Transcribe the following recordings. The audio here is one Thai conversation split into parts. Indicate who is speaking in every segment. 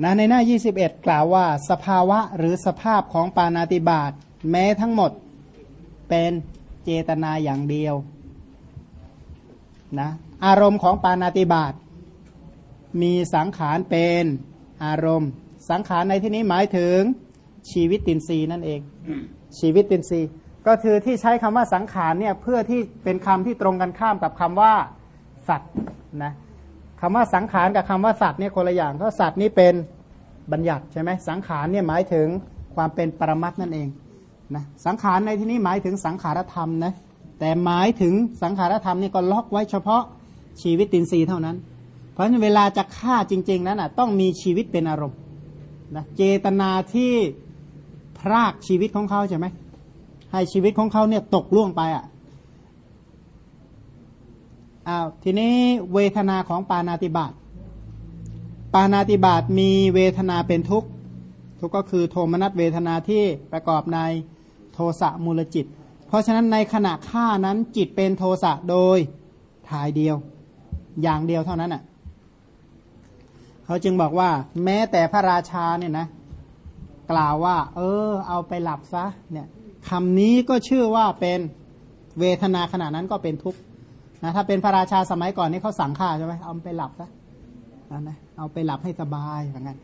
Speaker 1: นะในหน้า 21 กล่าวว่า สภาวะหรือสภาพของปานาติบาตแม้ทั้งหมดเป็นเจตนาอย่างเดียวนะอารมณ์ของปานาติบาตมีสังขารเป็นอารมณ์ สังขารในที่นี้หมายถึงชีวิตตินรีนั่นเอง ชีวิตตินรีก็คือที่ใช้คำว่าสังขารเนี่ยเพื่อที่เป็นคำที่ตรงกันข้ามกับคำว่าสัตว์นะ คำว่าสังขารกับคำว่าสัตว์เนี่ยคนละอย่างเพราะสัตว์นี่เป็นบัญญัติใช่ไหมสังขารเนี่ยหมายถึงความเป็นปรมัตนั่นเองนะสังขารในที่นี้หมายถึงสังขารธรรมนะแต่หมายถึงสังขารธรรมนี่ก็ล็อกไว้เฉพาะชีวิตตินรีเท่านั้น เพราะฉะนั้นเวลาจะฆ่าจริง ๆ นั้นอะต้องมีชีวิตเป็นอารมณ์นะเจตนาที่พรากชีวิตของเขาใช่ไหมให้ชีวิตของเขาเนี่ยตกล่วงไปอะ อ้าวทีนี้เวทนาของปานาติบาตปานาติบาตมีเวทนาเป็นทุกข์ ทุกข์ก็คือโทมนัสเวทนาที่ประกอบในโทสะมูลจิต เพราะฉะนั้นในขณะฆ่านั้นจิตเป็นโทสะโดยทายเดียว อย่างเดียวเท่านั้นอะเขาจึงบอกว่า แม้แต่พระราชาเนี่ยนะกล่าวว่า เออ เอาไปหลับซะเนี่ยคำนี้ก็ชื่อว่าเป็นเวทนาขณะนั้นก็เป็นทุกข์ นะถ้าเป็นพระราชาสมัยก่อนนี่เขาสั่งฆ่าใช่ไหมเอาไปหลับซะนั่นนะเอาไปหลับให้สบายอย่างนั้น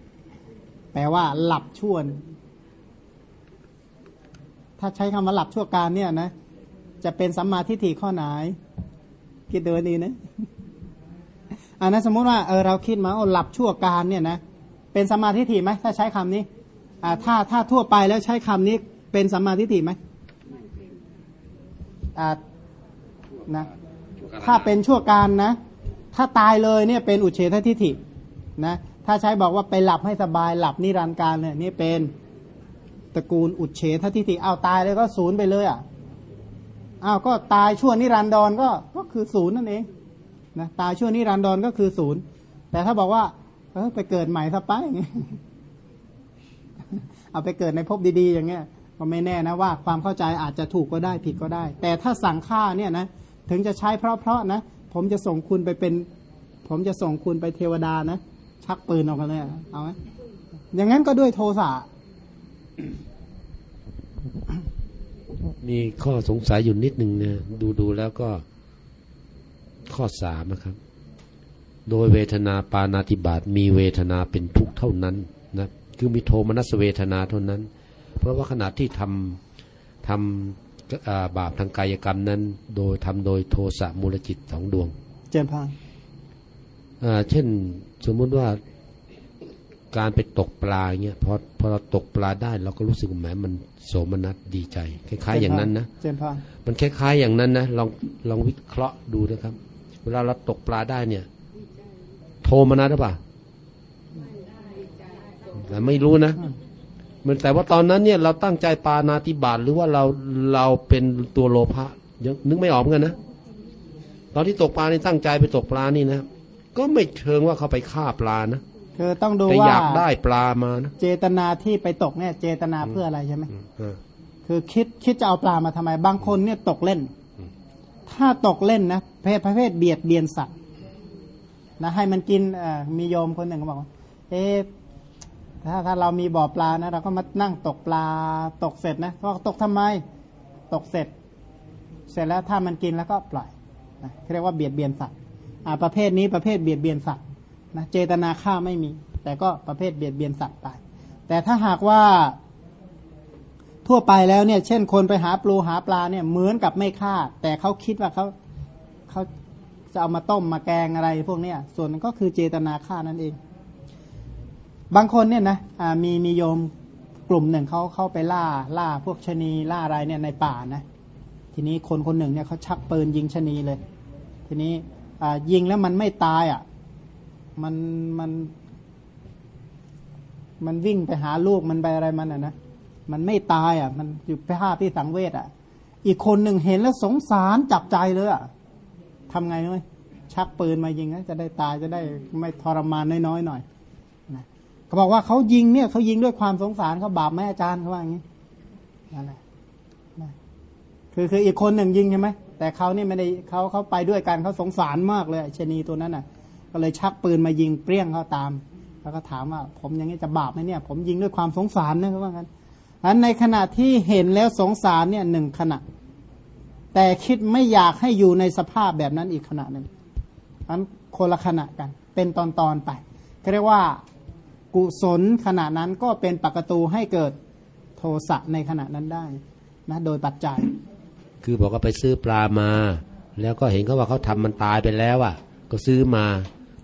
Speaker 1: แปลว่าหลับชั่วถ้าใช้คำว่าหลับชั่วการเนี่ยนะ จะเป็นสัมมาทิฏฐิข้อไหนคิดดูดีนะอันนั้นสมมุติว่าเออเราคิดมาโอ้หลับชั่วการเนี่ยนะเป็นสัมมาทิฏฐิไหมถ้าใช้คำนี้อ่าถ้าถ้าทั่วไปแล้วใช้คำนี้เป็นสัมมาทิฏฐิไหมอ่านะ ถ้าเป็นชั่วการนะ ถ้าตายเลยเนี่ยเป็นอุเฉททิฐินะถ้าใช้บอกว่าไปหลับให้สบายหลับนิรันดร์การเนี่ยนี่เป็นตระกูลอุเฉททิฐิเอาตายเลยก็ศูนย์ไปเลยอะอ้าวก็ตายชั่วนิรันดรก็ก็คือศูนย์นั่นเองนะตายชั่วนิรันดรก็คือศูนย์แต่ถ้าบอกว่าเออไปเกิดใหม่ซะไปอย่างเงี้ยเอาไปเกิดในภพดีๆอย่างเงี้ยก็ไม่แน่นะว่าความเข้าใจอาจจะถูกก็ได้ผิดก็ได้ แต่ถ้าสั่งฆ่าเนี่ยนะ ถึงจะใช้เพราะๆนะ ผมจะส่งคุณไปเป็น ผมจะส่งคุณไปเทวดานะ ชักปืนออกมาเลยเอาไหมอย่างนั้นก็ด้วยโทสะ
Speaker 2: มีข้อสงสัยอยู่นิดหนึ่งนะดูดูแล้วก็ข้อสามนะครับ โดยเวทนาปานาติบาตมีเวทนาเป็นทุกข์เท่านั้นนะคือมีโทมนัสเวทนาเท่านั้น เพราะว่าขณะที่ทำทำ บาปทางกายกรรมนั้น โดยทำโดยโทสะมูลจิตสองดวง
Speaker 1: เจนพัง
Speaker 2: เช่นสมมุติว่าการไปตกปลาเงี้ยพอพอเราตกปลาได้เราก็รู้สึกแหมมันโสมนัสดีใจ คล้าย ๆ อย่างนั้นนะ
Speaker 1: เจนพัง
Speaker 2: มันคล้าย ๆ อย่างนั้นนะลองลองวิเคราะห์ดูนะครับ เวลาเราตกปลาได้เนี่ย โทมนัสหรือเปล่าแต่ไม่รู้นะ มันแต่ว่าตอนนั้นเนี่ยเราตั้งใจปานาติบาตหรือว่าเราเราเป็นตัวโลภะยังนึกไม่ออกเหมือนกันนะตอนที่ตกปลานี่ตั้งใจไปตกปลานี่นะก็ไม่เชิงว่าเขาไปฆ่าปลานะ
Speaker 1: คือต้องดู
Speaker 2: แต่
Speaker 1: ว่า
Speaker 2: อยากได้ปลามานะ
Speaker 1: เจตนาที่ไปตกเนี่ย เจตนาเพื่ออะไรใช่ไหม
Speaker 2: อ่า
Speaker 1: คือคิดคิดจะเอาปลามาทำไม บางคนเนี่ยตกเล่น ถ้าตกเล่นนะเพศประเภทเบียดเบียนสัตว์นะให้มันกินเอ่อมีโยมคนหนึ่งเขาบอกว่าเอ๊ะ ถ้าถ้าเรามีบ่อปลานะ เราก็มานั่งตกปลาตกเสร็จนะก็ตกทำไมตกเสร็จ เสร็จแล้วถ้ามันกินแล้วก็ปล่อยนะเรียกว่าเบียดเบียนสัตว์อ่าประเภทนี้ประเภทเบียดเบียนสัตว์นะเจตนาฆ่าไม่มี แต่ก็ประเภทเบียดเบียนสัตว์ไป แต่ถ้าหากว่าทั่วไปแล้วเนี่ย เช่นคนไปหาปลูหาปลาเนี่ยเหมือนกับไม่ฆ่า แต่เขาคิดว่าเขาเขาจะเอามาต้มมาแกงอะไรพวกเนี้ยส่วนนั้นก็คือเจตนาฆ่านั่นเอง บางคนเนี่ยนะมีมีโยมกลุ่มหนึ่งเขาเข้าไปล่าล่าพวกชะนีล่าอะไรเนี่ยในป่านะ ทีนี้คนคนหนึ่งเนี่ยเขาชักปืนยิงชะนีเลย ทีนี้ยิงแล้วมันไม่ตายอะมันมันมันวิ่งไปหาลูกมันไปอะไรมันอะนะมันไม่ตายอะ มันอยู่ภาพที่สังเวชอะ อีกคนหนึ่งเห็นแล้วสงสารจับใจเลยอะทำไงนุ้ยชักปืนมายิงนะจะได้ตายจะได้ไม่ทรมานน้อยๆหน่อยนะ เขาบอกว่าเขายิงเนี่ยเขายิงด้วยความสงสารเขาบาปไหมอาจารย์เขาว่าอย่างนี้นั่นแหละคือคืออีกคนหนึ่งยิงใช่ไหมแต่เขาเนี่ยไม่ได้เขาเขาไปด้วยกันเขาสงสารมากเลยชนีตัวนั้นอะ ก็เลยชักปืนมายิงเปรี้ยงเขาตามเขาก็ถามว่า ผมอย่างนี้จะบาปไหมเนี่ย ผมยิงด้วยความสงสารนะเขาว่างั้นอันในขณะที่เห็นแล้วสงสารเนี่ยหนึ่งขณะ แต่คิดไม่อยากให้อยู่ในสภาพแบบนั้นอีกขณะหนึ่งอันคนละขณะกัน เป็นตอนตอนไปเรียกว่า กุศลขณะนั้นก็เป็นปกตูให้เกิดโทสะในขณะนั้นได้นะโดยปัจจัย
Speaker 2: คือบอกว่าไปซื้อปลามา แล้วก็เห็นเขาว่าเขาทำมันตายไปแล้วอะ ก็ซื้อมา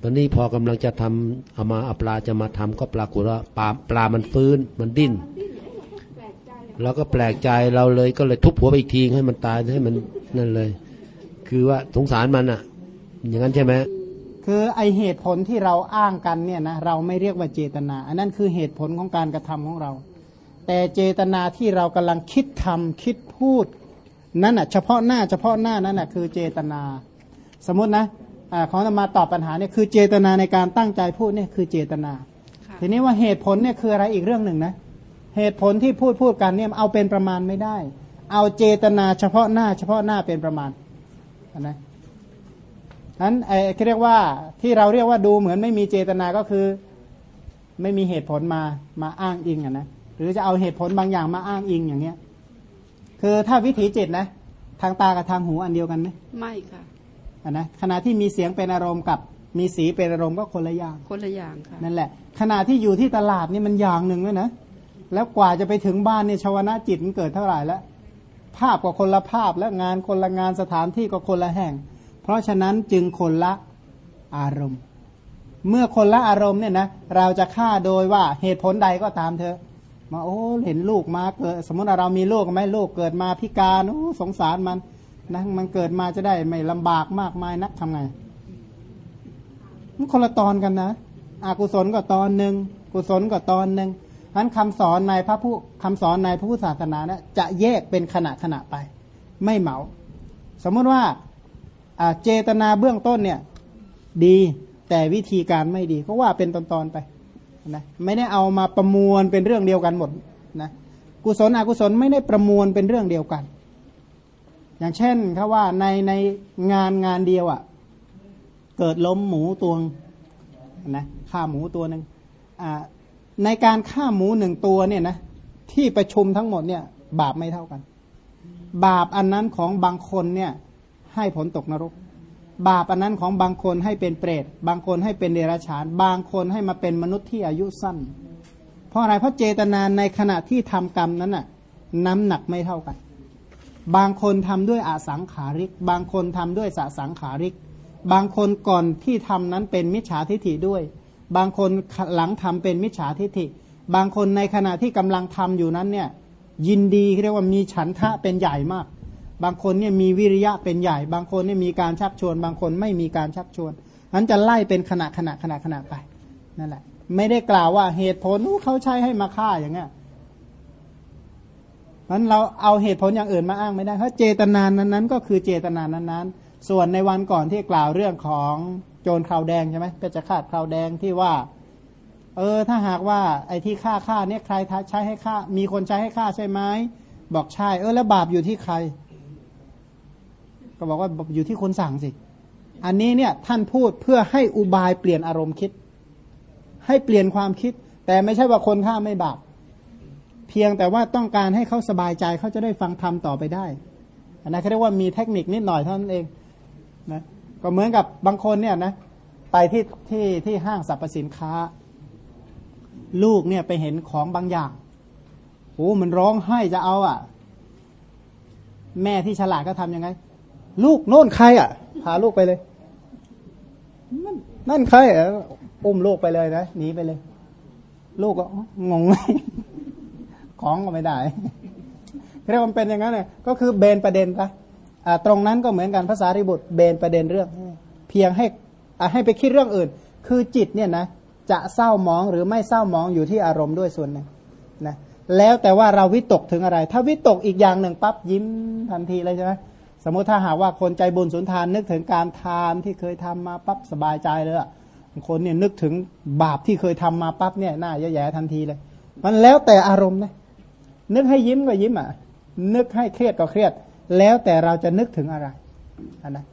Speaker 2: ตอนนี้พอกำลังจะทำเอามาเอาปลาจะมาทำก็ปรากฏว่าปลาปลามันฟื้นมันดิ้นเราก็แปลกใจเราเลยก็เลยทุบหัวไปอีกทีให้มันตายให้มันนั่นเลย คือว่าสงสารมันอะ อย่างนั้นใช่ไหม
Speaker 1: คือไอเหตุผลที่เราอ้างกันเนี่ยนะเราไม่เรียกว่าเจตนา อันนั้นคือเหตุผลของการกระทำของเรา แต่เจตนาที่เรากำลังคิดทำคิดพูดนั่นอะเฉพาะหน้าเฉพาะหน้านั่นอะคือเจตนา สมมตินะอาของจะมาตอบปัญหาเนี่ยคือเจตนาในการตั้งใจพูดเนี่ยคือเจตนา
Speaker 3: ค่ะ
Speaker 1: ทีนี้ว่าเหตุผลเนี่ยคืออะไรอีกเรื่องหนึ่งนะเหตุผลที่พูดพูดกันเนี่ยเอาเป็นประมาณไม่ได้ เอาเจตนาเฉพาะหน้าเฉพาะหน้าเป็นประมาณนะ นั้นไอ้เรียกว่าที่เราเรียกว่าดูเหมือนไม่มีเจตนาก็คือ ไม่มีเหตุผลมามาอ้างอิงอะนะหรือจะเอาเหตุผลบางอย่างมาอ้างอิงอย่างเงี้ย คือถ้าวิถีจิตนะทางตากับทางหูอันเดียวกันไหม
Speaker 3: ไม่ค่ะ
Speaker 1: อะนะขณะที่มีเสียงเป็นอารมณ์กับมีสีเป็นอารมณ์ก็คนละอย่าง
Speaker 3: คนละอย่างค่ะ
Speaker 1: นั่นแหละ ขณะที่อยู่ที่ตลาดนี่มันอย่างหนึ่งเลยนะแล้วกว่าจะไปถึงบ้านเนี่ยชาวนะจิตมันเกิดเท่าไหร่แล้ว ภาพก็คนละภาพและงานคนละงานสถานที่ก็คนละแห่ง เพราะฉะนั้นจึงคนละอารมณ์ เมื่อคนละอารมณ์เนี่ยนะเราจะฆ่าโดยว่าเหตุผลใดก็ตามเธอมาโอ้เห็นลูกมาเกิด สมมติว่าเรามีลูกไหมลูกเกิดมาพิการโอ้สงสารมันนะมันเกิดมาจะได้ไม่ลำบากมากมายนักทำไงมันคนละตอนกันนะอากุศลก็ตอนหนึ่งกุศลก็ตอนหนึ่งนั้นคำสอนในพระผู้คำสอนในพระพุทธศาสนาเนี่ยจะแยกเป็นขณะขณะไป ไม่เหมา สมมติว่า เจตนาเบื้องต้นเนี่ย ดีแต่วิธีการไม่ดี ก็ว่าเป็นตอนๆไปนะไม่ได้เอามาประมวลเป็นเรื่องเดียวกันหมดนะกุศลอกุศลไม่ได้ประมวลเป็นเรื่องเดียวกัน อย่างเช่นเขาว่าในในงานงานเดียวอะ่ะ เกิดล้มหมูตัวนะฆ่าหมูตัวหนึ่งในการฆ่าหมูหนึ่งตัวเนี่ยนะที่ประชุมทั้งหมดเนี่ย บาปไม่เท่ากัน บาปอันนั้นของบางคนเนี่ย ให้ผลตกนรก บาปอันนั้นของบางคนให้เป็นเปรต บางคนให้เป็นเดรัจฉาน บางคนให้มาเป็นมนุษย์ที่อายุสั้น เพราะอะไรเพราะเจตนาในขณะที่ทำกรรมนั้นน่ะน้ำหนักไม่เท่ากัน บางคนทำด้วยอาสังขาริก บางคนทำด้วยสสังขาริก บางคนก่อนที่ทำนั้นเป็นมิจฉาทิฐิด้วย บางคนหลังทำเป็นมิจฉาทิฐิ บางคนในขณะที่กำลังทำอยู่นั้นเนี่ยยินดีเรียกว่ามีฉันทะเป็นใหญ่มาก บางคนเนี่ยมีวิริยะเป็นใหญ่ บางคนเนี่ยมีการชักชวน บางคนไม่มีการชักชวนนั้นจะไล่เป็นขณะขณะขณะขณะไปนั่นแหละ ไม่ได้กล่าวว่าเหตุผลเขาใช้ให้มาฆ่าอย่างเงี้ยนั้นเราเอาเหตุผลอย่างอื่นมาอ้างไม่ได้เพราะเจตนานั้นๆ ก็คือเจตนานั้นๆ ส่วนในวันก่อนที่กล่าวเรื่องของโจรคราวแดงใช่ไหมเพชฌฆาตคราวแดงที่ว่า เออ ถ้าหากว่าไอ้ที่ฆ่าฆ่าเนี่ยใครใช้ให้ฆ่า มีคนใช้ให้ฆ่าใช่ไหมบอกใช่ เออแล้วบาปอยู่ที่ใคร ก็บอกว่าอยู่ที่คนสั่งสิ อันนี้เนี่ยท่านพูดเพื่อให้อุบายเปลี่ยนอารมณ์คิด ให้เปลี่ยนความคิด แต่ไม่ใช่ว่าคนฆ่าไม่บาปเพียงแต่ว่าต้องการให้เขาสบายใจเขาจะได้ฟังธรรมต่อไปได้ อันนั้นเขาเรียกว่ามีเทคนิคนิดหน่อยเท่านั้นเองนะก็เหมือนกับบางคนเนี่ยนะไปที่ที่ที่ห้างสรรพสินค้า ลูกเนี่ยไปเห็นของบางอย่างโอ้มันร้องไห้จะเอาอะ แม่ที่ฉลาดก็ทำยังไง ลูกโน่นใครอะ พาลูกไปเลยนั่นนั่นใครอะอุ้มลูกไปเลยนะหนีไปเลย ลูกก็อ๋องงของก็ไม่ได้เรียกว่ามันเป็นอย่างนั้นเลยก็คือเบนประเด็นปะอ่าตรงนั้นก็เหมือนกันภาษาริบุตรเบนประเด็นเรื่อง เพียงให้อ่าให้ไปคิดเรื่องอื่น คือจิตเนี่ยนะจะเศร้าหมองหรือไม่เศร้าหมองอยู่ที่อารมณ์ด้วยส่วนหนึ่งนะแล้วแต่ว่าเราวิตกถึงอะไร ถ้าวิตกอีกอย่างหนึ่งปั๊บยิ้มทันทีเลยใช่ไหม สมมติถ้าหากว่าคนใจบุญสุนทานนึกถึงการทานที่เคยทำมาปั๊บสบายใจเลยบางคนเนี่ยนึกถึงบาปที่เคยทำมาปั๊บเนี่ยหน้าแย่ๆทันทีเลย มันแล้วแต่อารมณ์นะนึกให้ยิ้มก็ยิ้มอะ นึกให้เครียดก็เครียด แล้วแต่เราจะนึกถึงอะไรอันนะ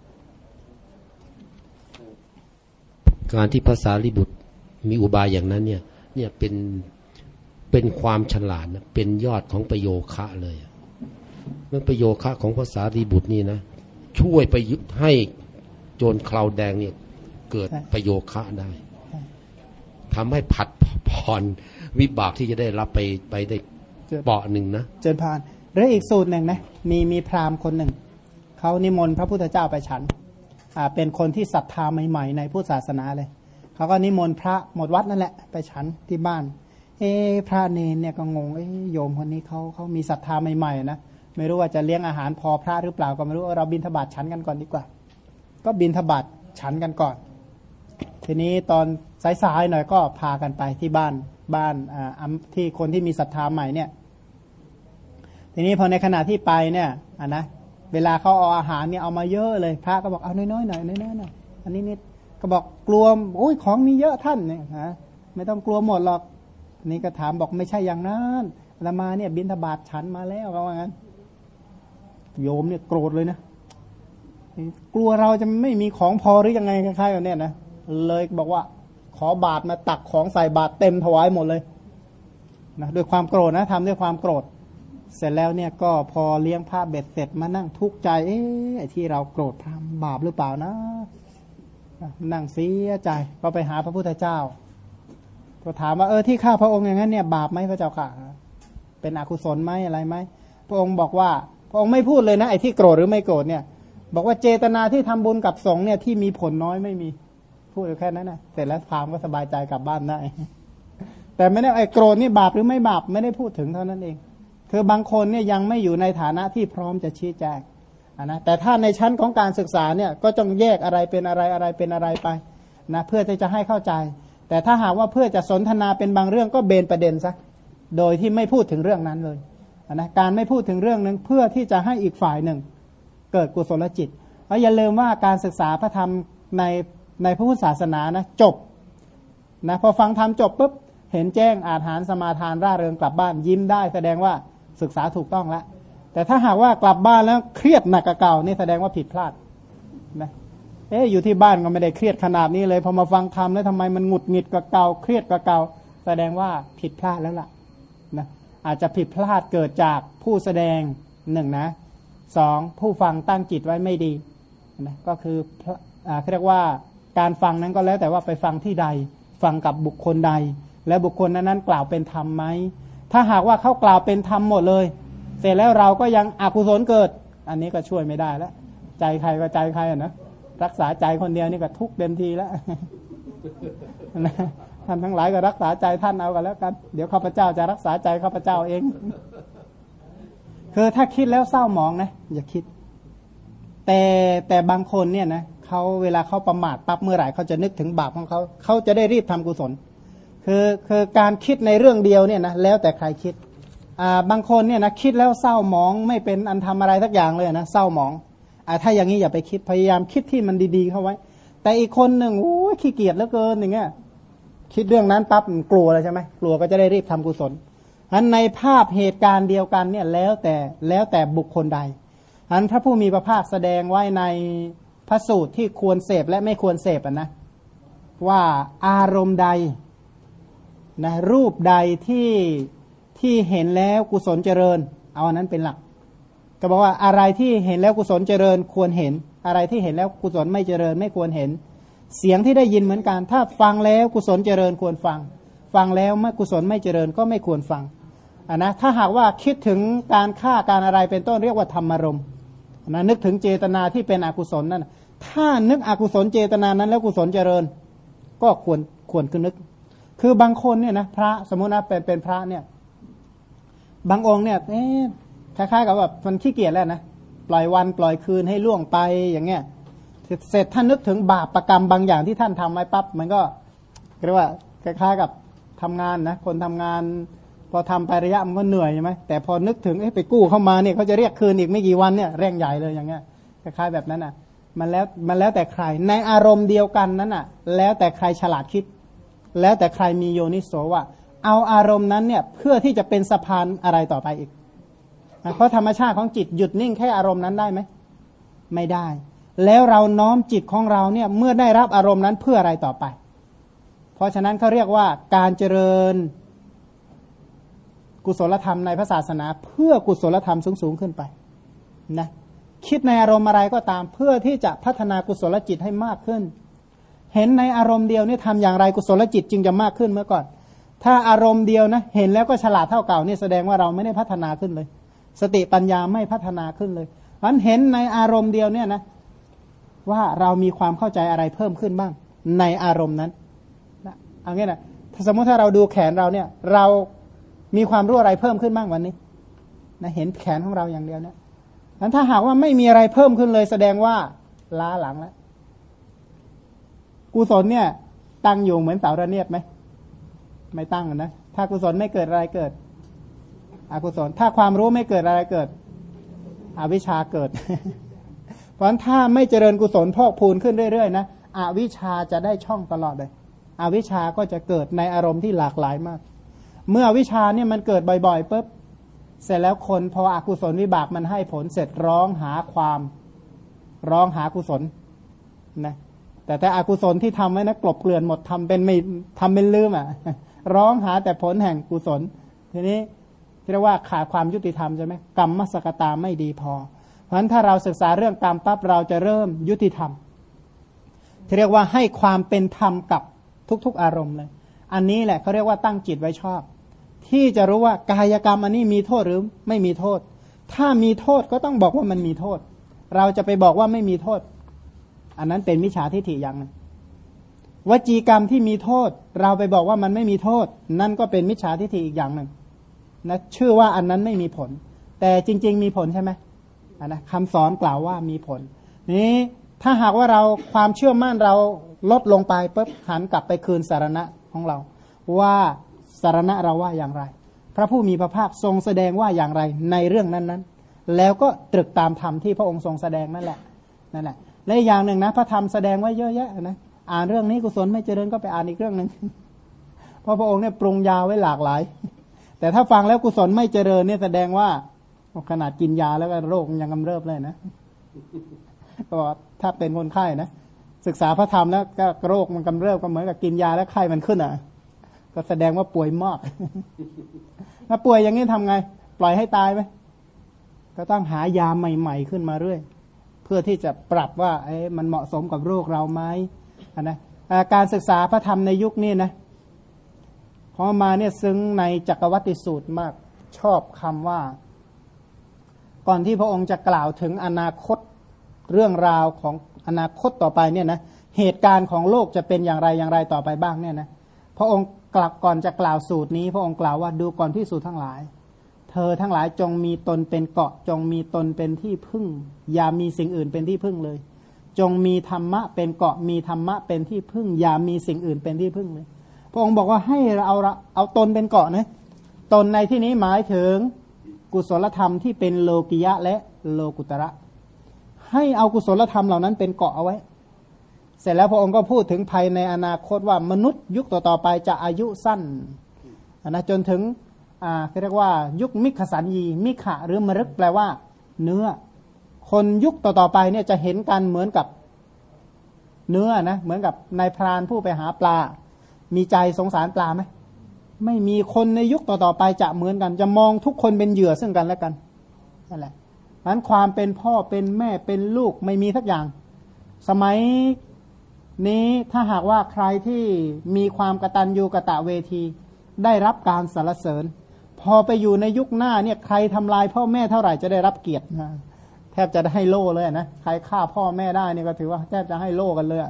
Speaker 2: การที่ภาษาลิบุตรมีอุบายอย่างนั้นเนี่ยเนี่ยเป็นเป็นความฉลาดนะเป็นยอดของประโยคะเลย เมื่อประโยคะของภาษาดีบุตรนี่นะ ช่วยไปยุให้โจรคลาวแดงเนี่ยเกิดประโยคะได้ทำให้ผัดผ่อนวิบากที่จะได้รับไปไปได้เปาะหนึ่งนะ
Speaker 1: เจริญพานหรืออีกสูตรหนึ่งนะมีมีพราหมณ์คนหนึ่ง เขานิมนต์พระพุทธเจ้าไปฉันอ่าเป็นคนที่ศรัทธาใหม่ ๆ ในพุทธศาสนาเลย เขาก็นิมนต์พระหมดวัดนั่นแหละ ไปฉันที่บ้าน เอ๊ะพระเนนเนี่ยก็งงเอ๊ะโยมคนนี้เขาเขามีศรัทธาใหม่ๆนะ ไม่รู้ว่าจะเลี้ยงอาหารพอพระหรือเปล่าก็ไม่รู้เราบินทบาทฉันกันก่อนดีกว่า ก็บินทบาทฉันกันก่อน ทีนี้ตอนสายๆหน่อยก็พากันไปที่บ้านบ้านอ่าที่คนที่มีศรัทธาใหม่เนี่ย ทีนี้พอในขณะที่ไปเนี่ยอะนะเวลาเขาเอาอาหารเนี่ยเอามาเยอะเลยพระก็บอกเอาน้อยๆหน่อยน้อยๆหน่อยอันนี้นิดก็บอกกลัวโอ้ยของมีเยอะท่านเนี่ยฮะไม่ต้องกลัวหมดหรอกนี่ก็ถามบอกไม่ใช่อย่างนั้นอาตมาเนี่ยบินทบาทฉันมาแล้วเขาว่างั้น โยมเนี่ยโกรธเลยนะกลัวเราจะไม่มีของพอหรือยังไงคล้ายๆกันเนี่ยนะเลยบอกว่า ขอบาทมาตักของใส่บาทเต็มถวายหมดเลยนะด้วยความโกรธนะทำด้วยความโกรธ เสร็จแล้วเนี่ยก็พอเลี้ยงผ้าเบ็ดเสร็จมานั่งทุกข์ใจเอ๊ะที่เราโกรธทำบาปหรือเปล่านะนั่งเสียใจก็ไปหาพระพุทธเจ้า ก็ถามว่าเออที่ข้าพระองค์อย่างนั้นเนี่ยบาปไหมพระเจ้าค่ะ เป็นอกุศลไหมอะไรไหมพระองค์บอกว่า พระองค์ไม่พูดเลยนะไอ้ที่โกรธหรือไม่โกรธเนี่ยบอกว่าเจตนาที่ทำบุญกับสงเนี่ยที่มีผลน้อยไม่มี พูดแค่นั้นนะเสร็จแล้วพามก็สบายใจกลับบ้านได้ แต่ไม่ได้ไอ้โกรธนี่บาปหรือไม่บาปไม่ได้พูดถึงเท่านั้นเอง คือบางคนเนี่ยยังไม่อยู่ในฐานะที่พร้อมจะชี้แจงนะแต่ถ้าในชั้นของการศึกษาเนี่ยก็ต้องแยกอะไรเป็นอะไรอะไรเป็นอะไรไปนะเพื่อที่จะให้เข้าใจ แต่ถ้าหากว่าเพื่อจะสนทนาเป็นบางเรื่องก็เบนประเด็นซะโดยที่ไม่พูดถึงเรื่องนั้นเลย นะการไม่พูดถึงเรื่องนึงเพื่อที่จะให้อีกฝ่ายหนึ่ง เกิดกุศลจิตเพราะอย่าลืมว่าการศึกษาพระธรรมในในพระพุทธศาสนานะจบนะพอฟังธรรมจบปุ๊บเห็นแจ้งอาหารสมาทานร่าเริงกลับบ้านยิ้มได้แสดงว่าศึกษาถูกต้องแล้วแต่ถ้าหากว่ากลับบ้านแล้วเครียดหนักกว่าเก่านี่แสดงว่าผิดพลาดนะเอ๊ะอยู่ที่บ้านก็ไม่ได้เครียดขนาดนี้เลยพอมาฟังธรรมแล้วทำไมมันหงุดหงิดกว่าเก่าเครียดกว่าเก่าแสดงว่าผิดพลาดแล้วล่ะ อาจจะผิดพลาดเกิดจากผู้แสดงหนึ่งนะสองผู้ฟังตั้งจิตไว้ไม่ดีนะก็คืออ่าเรียกว่าการฟังนั้นก็แล้วแต่ว่าไปฟังที่ใด ฟังกับบุคคลใด และบุคคลนั้นนั้นกล่าวเป็นธรรมไหมถ้าหากว่าเขากล่าวเป็นธรรมหมดเลย เสร็จแล้วเราก็ยังอกุศลเกิด อันนี้ก็ช่วยไม่ได้แล้วใจใครก็ใจใครอะนะรักษาใจคนเดียวนี่ก็ทุกเต็มทีแล้ว ท่านทั้งหลายก็รักษาใจท่านเอากันแล้วกัน เดี๋ยวข้าพเจ้าจะรักษาใจข้าพเจ้าเอง คือถ้าคิดแล้วเศร้าหมองนะอย่าคิด แต่แต่บางคนเนี่ยนะเขาเวลาเขาประมาทปั๊บเมื่อไหร่เขาจะนึกถึงบาปของเขาเขาจะได้รีบทำกุศล คือคือการคิดในเรื่องเดียวเนี่ยนะแล้วแต่ใครคิดอ่าบางคนเนี่ยนะคิดแล้วเศร้าหมองไม่เป็นอันทำอะไรสักอย่างเลยนะเศร้าหมองอ่าถ้าอย่างนี้อย่าไปคิดพยายามคิดที่มันดีๆเข้าไว้แต่อีกคนหนึ่งโอ้ยขี้เกียจเหลือเกินอย่างเงี้ย คิดเรื่องนั้นปั๊บกลัวเลยใช่ไหมกลัวก็จะได้รีบทำกุศลอันในภาพเหตุการณ์เดียวกันเนี่ยแล้วแต่แล้วแต่บุคคลใด อันพระผู้มีพระภาคแสดงไว้ในพระสูตรที่ควรเสพและไม่ควรเสพอะนะว่าอารมณ์ใดนะรูปใดที่ที่เห็นแล้วกุศลเจริญ เอาอันนั้นเป็นหลัก ก็บอกว่าอะไรที่เห็นแล้วกุศลเจริญควรเห็น อะไรที่เห็นแล้วกุศลไม่เจริญไม่ควรเห็น เสียงที่ได้ยินเหมือนกัน ถ้าฟังแล้วกุศลเจริญควรฟัง ฟังแล้วเมื่อกุศลไม่เจริญก็ไม่ควรฟังอะนะถ้าหากว่าคิดถึงการฆ่าการอะไรเป็นต้นเรียกว่าธรรมรมนะนึกถึงเจตนาที่เป็นอกุศลนั่นถ้านึกอกุศลเจตนานั้น แล้วกุศลเจริญ ก็ควรควรคือนึก คือบางคนเนี่ยนะพระสมมตินะเป็นเป็นพระเนี่ย บางองค์เนี่ยเอ๊ะคล้ายๆกับแบบมันขี้เกียจแล้วนะปล่อยวันปล่อยคืนให้ล่วงไปอย่างเงี้ย เสร็จท่านนึกถึงบาปประกรรมบางอย่างที่ท่านทำไว้ปั๊บมันก็เรียกว่าคล้ายๆกับทำงานนะคนทำงาน พอทำไประยะมันก็เหนื่อยใช่ไหมแต่พอนึกถึงไปกู้เข้ามาเนี่ยเขาจะเรียกคืนอีกไม่กี่วันเนี่ยแรงใหญ่เลยอย่างเงี้ยคล้ายๆแบบนั้นอะ มันแล้วมันแล้วแต่ใครในอารมณ์เดียวกันนั้นอะ แล้วแต่ใครฉลาดคิด แล้วแต่ใครมีโยนิโสว่า เอาอารมณ์นั้นเนี่ยเพื่อที่จะเป็นสะพานอะไรต่อไปอีกเพราะธรรมชาติของจิตหยุดนิ่งแค่อารมณ์นั้นได้ไหมไม่ได้ แล้วเราน้อมจิตของเราเนี่ยเมื่อได้รับอารมณ์นั้นเพื่ออะไรต่อไป เพราะฉะนั้นเขาเรียกว่าการเจริญกุศลธรรมในพระศาสนา เพื่อกุศลธรรมสูงสูงขึ้นไปนะคิดในอารมณ์อะไรก็ตามเพื่อที่จะพัฒนากุศลจิตให้มากขึ้น เห็นในอารมณ์เดียวนี่ทำอย่างไรกุศลจิตจึงจะมากขึ้นเมื่อก่อน ถ้าอารมณ์เดียวนะเห็นแล้วก็ฉลาดเท่าเก่านี่แสดงว่าเราไม่ได้พัฒนาขึ้นเลย สติปัญญาไม่พัฒนาขึ้นเลยมันเห็นในอารมณ์เดียวเนี่ยนะ ว่าเรามีความเข้าใจอะไรเพิ่มขึ้นบ้าง ในอารมณ์นั้นนะเอางี้นะถ้าสมมติถ้าเราดูแขนเราเนี่ย เรามีความรู้อะไรเพิ่มขึ้นบ้างวันนี้นะเห็นแขนของเราอย่างเดียวเนี่ยนั้นถ้าหากว่าไม่มีอะไรเพิ่มขึ้นเลยแสดงว่าล้าหลังแล้วกุศลเนี่ย ตั้งอยู่เหมือนเสาระเนียดไหมไม่ตั้งนะถ้ากุศลไม่เกิดอะไรเกิด อกุศล ถ้าความรู้ไม่เกิดอะไรเกิด อวิชชาเกิด ราะฉะนั้นถ้าไม่เจริญกุศลพอกพูนขึ้นเรื่อยๆนะอวิชชาจะได้ช่องตลอดเลย อวิชชาก็จะเกิดในอารมณ์ที่หลากหลายมาก เมื่อวิชาเนี่ยมันเกิดบ่อยๆปุ๊บเสร็จแล้วคนพออกุศลวิบากมันให้ผลเสร็จร้องหาความร้องหากุศลนะแต่แต่อกุศลที่ทำไว้นะกลบเกลื่อนหมดทำเป็นไม่ทำเป็นลืมอะ ร้องหาแต่ผลแห่งกุศล ทีนี้เรียกว่าขาดความยุติธรรมใช่ไหมกรรมมสกตาไม่ดีพอ เพราะฉะนั้นถ้าเราศึกษาเรื่องกรรมปั๊บเราจะเริ่มยุติธรรม ที่เรียกว่าให้ความเป็นธรรมกับทุกๆอารมณ์เลย อันนี้แหละเขาเรียกว่าตั้งจิตไว้ชอบ ที่จะรู้ว่ากายกรรมอันนี้มีโทษหรือไม่มีโทษ ถ้ามีโทษก็ต้องบอกว่ามันมีโทษ เราจะไปบอกว่าไม่มีโทษ อันนั้นเป็นมิจฉาทิฏฐิอย่างหนึงวจีกรรมที่มีโทษ เราไปบอกว่ามันไม่มีโทษ นั่นก็เป็นมิจฉาทิฏฐิอีกอย่างหนึ่งนะชื่อว่าอันนั้นไม่มีผล แต่จริง ๆ มีผลใช่ไหม นนะคำสอนกล่าวว่ามีผล นี้ถ้าหากว่าเราความเชื่อมั่นเราลดลงไปปุ๊บหันกลับไปคืนสารณะของเรา ว่าสารณะเราว่าอย่างไร พระผู้มีพระภาคทรงแสดงว่าอย่างไรในเรื่องนั้นๆ แล้วก็ตรึกตามธรรมที่พระองค์ทรงแสดงนั่นแหละนั่นแหละและอย่างหนึ่งนะพระธรรมแสดงไว้เยอะแยะนะอ่านเรื่องนี้กุศลไม่เจริญก็ไปอ่านอีกเรื่องหนึ่งเพราะพระองค์เนี่ยปรุงยาไว้หลากหลาย แต่ถ้าฟังแล้วกุศลไม่เจริญเนี่ยแสดงว่า ขนาดกินยาแล้วก็โรคยังกำเริบเลยนะก็ถ้าเป็นคนไข้นะศึกษาพระธรรมแล้วก็โรคมันกำเริบก็เหมือนกับกินยาแล้วไข้มันขึ้นอะ ก็แสดงว่าป่วยมากถ้าป่วยอย่างนี้ทำไง ปล่อยให้ตายไหมก็ต้องหายาใหม่ ๆ ขึ้นมาเรื่อย เพื่อที่จะปรับว่าไอ้มันเหมาะสมกับโรคเราไหมนะการศึกษาพระธรรมในยุคนี้นะพอมาเนี่ยซึ้งในจักรวัติสูตรมากชอบคำว่า ก่อนที่พระองค์จะกล่าวถึงอนาคตเรื่องราวของอนาคตต่อไปเนี่ยนะเหตุการณ์ของโลกจะเป็นอย่างไรอย่างไรต่อไปบ้างเนี่ยนะพระองค์กลับก่อนจะกล่าวสูตรนี้ พระองค์กล่าวว่าดูก่อนที่สูตรทั้งหลาย เธอทั้งหลายจงมีตนเป็นเกาะจงมีตนเป็นที่พึ่ง อย่ามีสิ่งอื่นเป็นที่พึ่งเลย จงมีธรรมะเป็นเกาะมีธรรมะเป็นที่พึ่ง อย่ามีสิ่งอื่นเป็นที่พึ่งเลย พระองค์บอกว่าให้เราเอาเอาตนเป็นเกาะนะตนในที่นี้หมายถึง กุศลธรรมที่เป็นโลกิยะและโลกุตระ ให้เอากุศลธรรมเหล่านั้นเป็นเกาะเอาไว้ เสร็จแล้วพระองค์ก็พูดถึงภัยในอนาคตว่ามนุษย์ยุคต่อๆไปจะอายุสั้นนะจนถึงอ่าเรียกว่ายุคมิขสันยี มิขะหรือมรึกแปลว่า เนื้อ คนยุคต่อๆไปเนี่ยจะเห็นกันเหมือนกับเนื้อนะเหมือนกับนายพรานผู้ไปหาปลา มีใจสงสารปลาไหม ไม่มีคนในยุคต่อๆไปจะเหมือนกัน จะมองทุกคนเป็นเหยื่อซึ่งกันและกันนั่นแหละนั้นความเป็นพ่อเป็นแม่เป็นลูกไม่มีสักอย่าง สมัยนี้ถ้าหากว่าใครที่มีความกระตัญญูกะตะเวที ได้รับการสรรเสริญ พอไปอยู่ในยุคหน้าเนี่ยใครทำลายพ่อแม่เท่าไหร่จะได้รับเกียรตินะแทบจะได้ให้โล่เลยนะใครฆ่าพ่อแม่ได้เนี่ยก็ถือว่าแทบจะให้โล่กันเลย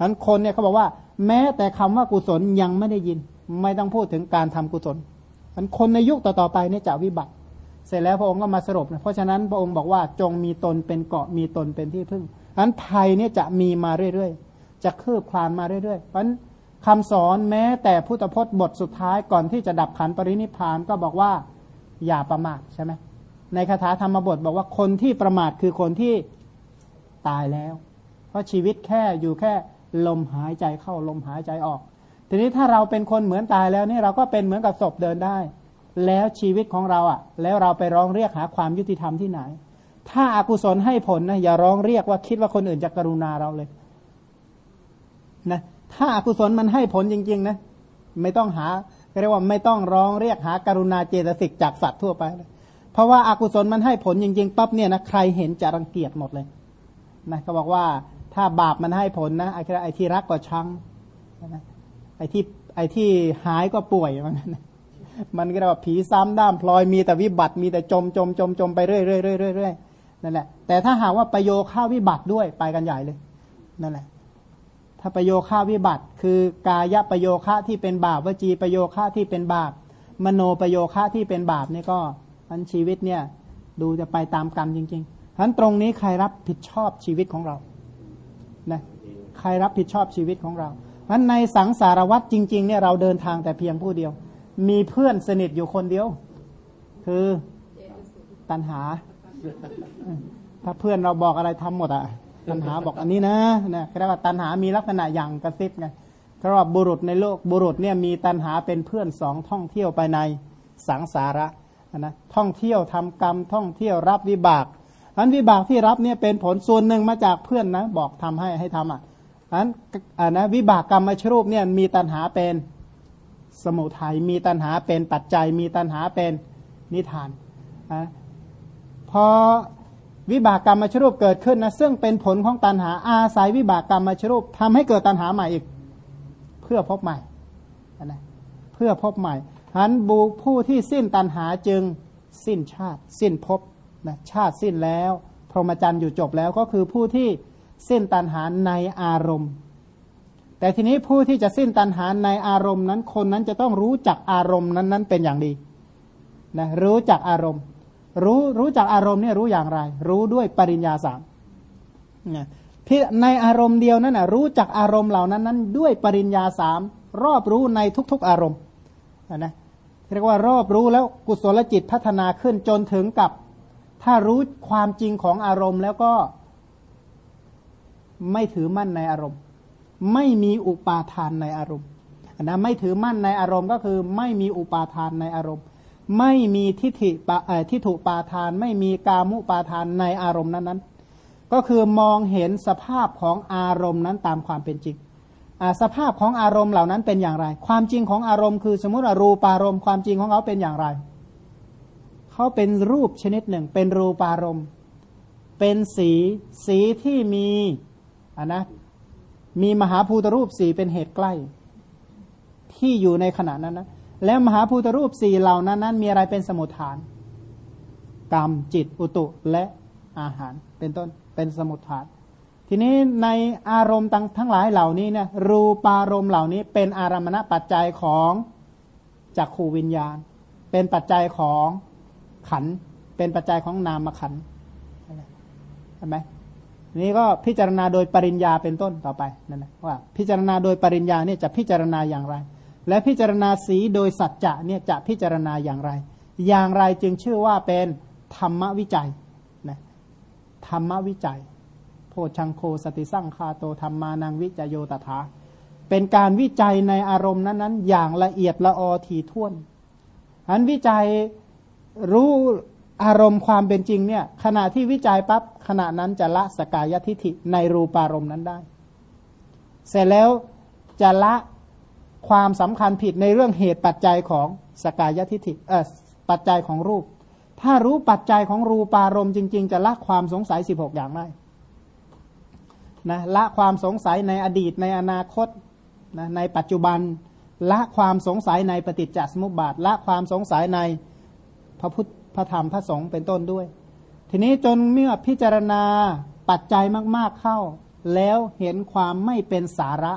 Speaker 1: นั้นคนเนี่ยเขาบอกว่า แม้แต่คำว่ากุศลยังไม่ได้ยิน ไม่ต้องพูดถึงการทำกุศลนั้นคนในยุคต่อๆไปนี่จะวิบัติ เสร็จแล้วพระองค์ก็มาสรุปเพราะฉะนั้นพระองค์บอกว่าจงมีตนเป็นเกาะมีตนเป็นที่พึ่งนั้นภัยเนี่ยจะมีมาเรื่อยๆ จะคืบคลานมาเรื่อยๆ เพราะคำสอนแม้แต่พุทธพจน์บทสุดท้ายก่อนที่จะดับขันปรินิพานก็บอกว่าอย่าประมาทใช่ไหมในคาถาธรรมบทบอกว่าคนที่ประมาทคือคนที่ตายแล้ว เพราะชีวิตแค่อยู่แค่ลมหายใจเข้าลมหายใจออก ทีนี้ถ้าเราเป็นคนเหมือนตายแล้วนี่เราก็เป็นเหมือนกับศพเดินได้ แล้วชีวิตของเราอะ แล้วเราไปร้องเรียกหาความยุติธรรมที่ไหน ถ้าอากุศลให้ผลนะอย่าร้องเรียกว่าคิดว่าคนอื่นจะกรุณาเราเลยนะถ้าอากุศลมันให้ผลจริง ๆ นะ ไม่ต้องหาเรียกว่าไม่ต้องร้องเรียกหาการุณาเจตสิกจากสัตว์ทั่วไปเลยเพราะว่าอากุศลมันให้ผลจริง ๆปั๊บเนี่ยนะใครเห็นจะรังเกียจหมดเลยนะก็บอกว่าถ้าบาปมันให้ผลนะไอ้ไอ้ที่รักก็ชังนะ ไอ้ที่ไอ้ที่หายก็ป่วยมันนมันก็เรียกว่าผีซ้ำด้ามพลอยมีแต่วิบัติมีแต่จมจมจมจมไปเรื่อยเรื่อยเรื่อยเรื่อยนั่นแหละ แต่ถ้าหากว่าประโยค่าวิบัติด้วยไปกันใหญ่เลยนั่นแหละ ถ้าประโยค่าวิบัติ คือกายประโยคะที่เป็นบาปวจีประโยคะที่เป็นบาป มโนประโยคะที่เป็นบาปนี่ก็ทันชีวิตเนี่ย ดูจะไปตามกรรมจริงๆทั้นตรงนี้ใครรับผิดชอบชีวิตของเรานะใครรับผิดชอบชีวิตของเรา เพราะในสังสารวัตรจริงๆเนี่ยเราเดินทางแต่เพียงผู้เดียว มีเพื่อนสนิทอยู่คนเดียว คือตันหา ถ้าเพื่อนเราบอกอะไรทำหมดอะตันหาบอกอันนี้นะนะเรียกว่าตันหามีลักษณะอย่างกระซิบไงเพราะว่าบุรุษในโลกบุรุษเนี่ยมีตันหาเป็นเพื่อนสองท่องเที่ยวไปในสังสาระนะท่องเที่ยวทำกรรมท่องเที่ยวรับวิบากอันวิบากที่รับเนี่ยเป็นผลส่วนหนึ่งมาจากเพื่อนนะ บอกทำให้ให้ทำอะ อันอ่านะวิบากกรรมมาชรูปเนี่ยมีตันหาเป็นสมุทัยมีตันหาเป็นปัจจัย มีตันหาเป็นนิทานอะพอวิบากกรรมมาชรูปเกิดขึ้นนะซึ่งเป็นผลของตันหาอาศัยวิบากกรรมมาชรูปทำให้เกิดตันหาใหม่อีก เพื่อพบใหม่นะเพื่อพบใหม่หันบูผู้ที่สิ้นตันหาจึงสิ้นชาติ สิ้นภพนะชาติสิ้นแล้ว พรหมจรรย์อยู่จบแล้วก็คือผู้ที่ สิ้นตันหาในอารมณ์ แต่ทีนี้ผู้ที่จะสิ้นตันหาในอารมณ์นั้น คนนั้นจะต้องรู้จักอารมณ์นั้นนั้นเป็นอย่างดีนะรู้จักอารมณ์ รู้รู้จักอารมณ์เนี่ยรู้อย่างไร รู้ด้วยปริญญาสามนะที่ในอารมณ์เดียวนั้นนะรู้จักอารมณ์เหล่านั้นนั้นด้วยปริญญาสามรอบรู้ในทุกๆอารมณ์นะเรียกว่ารอบรู้แล้วกุศลจิตพัฒนาขึ้นจนถึงกับ ถ้ารู้ความจริงของอารมณ์แล้วก็ ไม่ถือมั่นในอารมณ์ ไม่มีอุปาทานในอารมณ์นะไม่ถือมั่นในอารมณ์ก็คือ ไม่มีอุปาทานในอารมณ์ ไม่มีทิฏฐิทิฏฐุปาทาน ไม่มีกามุปาทานในอารมณ์นั้นๆ ก็คือมองเห็นสภาพของอารมณ์นั้นตามความเป็นจริงสภาพของอารมณ์เหล่านั้นเป็นอย่างไร ความจริงของอารมณ์คือสมมติว่ารูปารมณ์ความจริงของเขาเป็นอย่างไรเขาเป็นรูปชนิดหนึ่ง เป็นรูปารมณ์ เป็นสีสีที่มี อะนะมีมหาภูตรูปสี่เป็นเหตุใกล้ ที่อยู่ในขณะนั้นนะแล้วมหาภูตรูปสี่เหล่านั้นนั้น มีอะไรเป็นสมุทฐาน กรรมจิตอุตุและอาหารเป็นต้นเป็นสมุทฐาน ทีนี้ในอารมณ์ทั้งหลายเหล่านี้เนี่ยรูปารมณ์เหล่านี้เป็นอารมณปัจจัยของจักขูวิญญาณ เป็นปัจจัยของขัน เป็นปัจจัยของนามขันใช่ไหม นี้ก็พิจารณาโดยปริญญาเป็นต้นต่อไปนั่นแหละว่า พิจารณาโดยปริญญาเนี่ยจะพิจารณาอย่างไร และพิจารณาสีโดยสัจจะเนี่ยจะพิจารณาอย่างไร อย่างไรจึงชื่อว่าเป็นธรรมวิจัยนะธรรมวิจัย โพชังโคสติสั่งคาโตธรรมานังวิจโยตถา เป็นการวิจัยในอารมณ์นั้นๆ อย่างละเอียดละออทีท่วนอันวิจัยรู้ อารมณ์ความเป็นจริงเนี่ยขณะที่วิจัยปับ๊บขณะนั้นจะละสกายทิฐิในรูปารมณ์นั้นได้ เสร็จแล้วจะละความสำคัญผิดในเรื่องเหตุปัจจัยของสกายทิฐิเออปัจจัยของรูป ถ้ารู้ปัจจัยของรูปารมณ์จริง ๆ จะละความสงสัยสิบหกอย่างได้นะละความสงสัยในอดีตในอนาคตนะในปัจจุบัน ละความสงสัยในปฏิจจสมุปบาท ละความสงสัยในพระพุทธ พระธรรมพระสงฆ์เป็นต้นด้วย ทีนี้จนเมื่อพิจารณาปัจจัยมาก ๆเข้า แล้วเห็นความไม่เป็นสาระ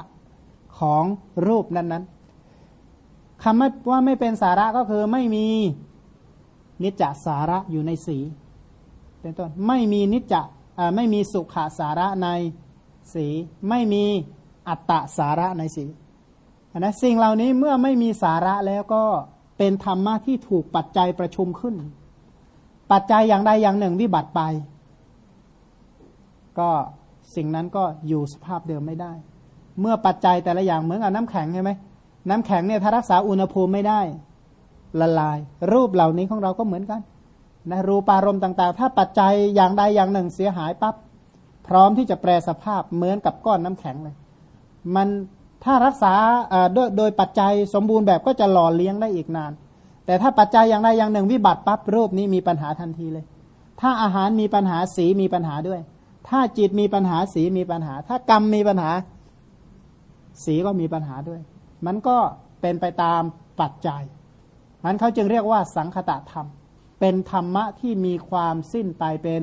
Speaker 1: ของรูปนั้นๆคำว่าไม่เป็นสาระก็คือไม่มีนิจจสาระอยู่ในสี เป็นต้นไม่มีนิจจไม่มีสุขสาระในสี ไม่มีอัตตสาระในสีนะสิ่งเหล่านี้เมื่อไม่มีสาระแล้วก็เป็นธรรมะที่ถูกปัจจัยประชุมขึ้น ปัจจัยอย่างใดอย่างหนึ่งวิบัติไป ก็สิ่งนั้นก็อยู่สภาพเดิมไม่ได้ เมื่อปัจจัยแต่ละอย่างเหมือนกับน้ำแข็งใช่ไหมน้ำแข็งเนี่ยถ้ารักษาอุณหภูมิไม่ได้ ละลาย รูปเหล่านี้ของเราก็เหมือนกันนะรูปารมณ์ต่างๆ ถ้าปัจจัยอย่างใดอย่างหนึ่งเสียหายปับ๊บพร้อมที่จะแปลสภาพเหมือนกับก้อนน้ำแข็งเลย มันถ้ารักษาโดยโดยปัจจัยสมบูรณ์แบบก็จะหล่อเลี้ยงได้อีกนาน แต่ถ้าปัจจัยอย่างใดอย่างหนึ่งวิบัติปั๊บรูปนี้มีปัญหาทันทีเลย ถ้าอาหารมีปัญหาสีมีปัญหาด้วย ถ้าจิตมีปัญหาสีมีปัญหา ถ้ากรรมมีปัญหา สีก็มีปัญหาด้วย มันก็เป็นไปตามปัจจัยมันเขาจึงเรียกว่าสังคตะธรรม เป็นธรรมะที่มีความสิ้นไปเป็น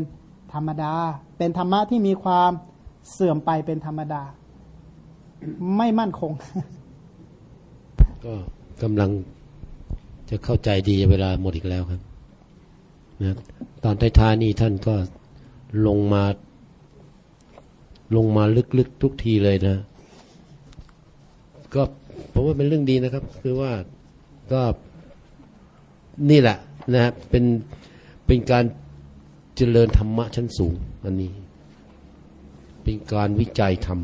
Speaker 1: ธรรมดา เป็นธรรมะที่มีความเสื่อมไปเป็นธรรมดา ไม่มั่นคง
Speaker 2: ก็กำลัง จะเข้าใจดีเวลาหมดอีกแล้วครับนะครับตอนท้ายๆนี่ท่านก็ลงมา ลงมาลึกๆทุกทีเลยนะ ก็ผมว่าเป็นเรื่องดีนะครับ คือว่าก็นี่แหละนะครับเป็นเป็นการเจริญธรรมะชั้นสูง อันนี้ เป็นการวิจัยธรรม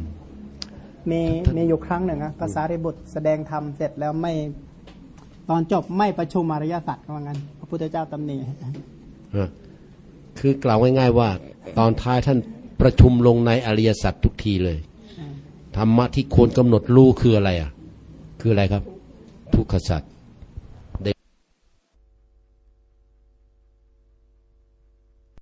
Speaker 1: มีมีอยู่ครั้งหนึ่งอะภาษาริบุตรแสดงธรรมเสร็จแล้วไม่ ตอนจบไม่ประชุมอริยสัจว่างั้น พระพุทธเจ้าตำหนิ
Speaker 2: นะคือกล่าวง่าย ๆว่า ตอนท้ายท่านประชุมลงในอริยสัจทุกทีเลยธรรมะที่ควรกำหนดรู้คืออะไรอะ คืออะไรครับ ทุกขสัจ